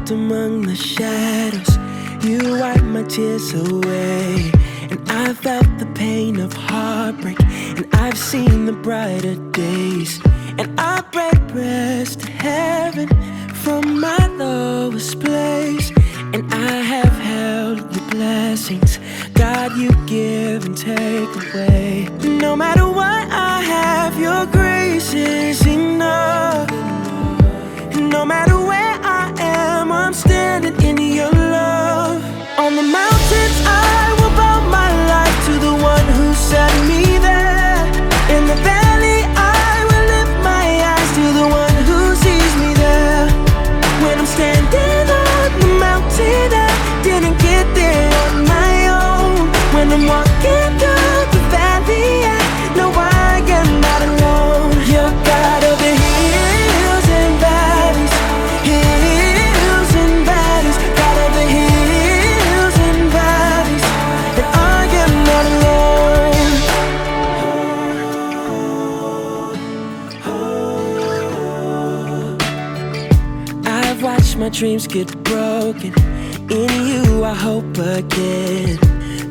trapped among the shadows. You wiped my tears away. And I felt the pain of heartbreak. And I've seen the brighter days. And I break prayers to heaven from my lowest place. And I have held your blessings. God, you give and take away. No matter what I have, your grace is enough. No matter watch my dreams get broken. In you, I hope again.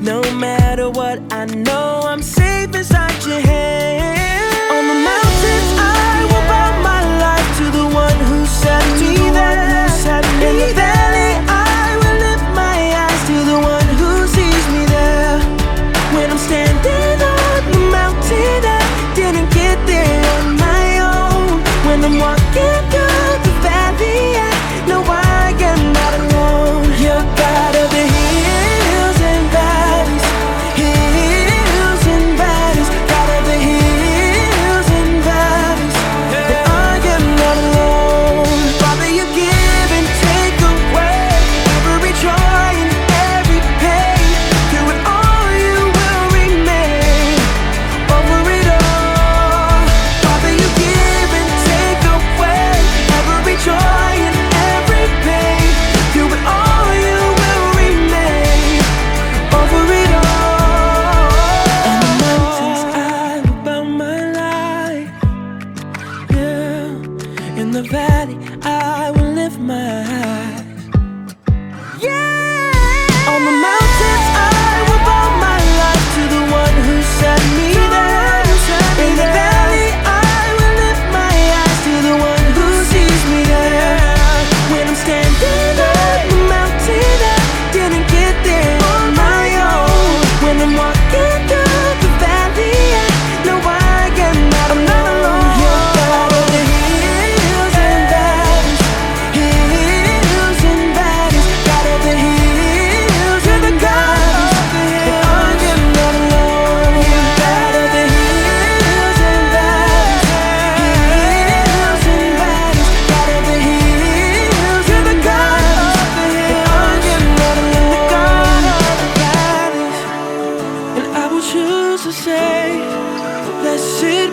No matter what, I know I'm safe inside your hand. On the mountains, I will bow my life to the one who set me there. In the valley, I will lift my eyes to the one who sees me there. When I'm standing on the mountain, I didn't get there on my own. When I'm walking through in the valley, I will lift my eyes.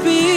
be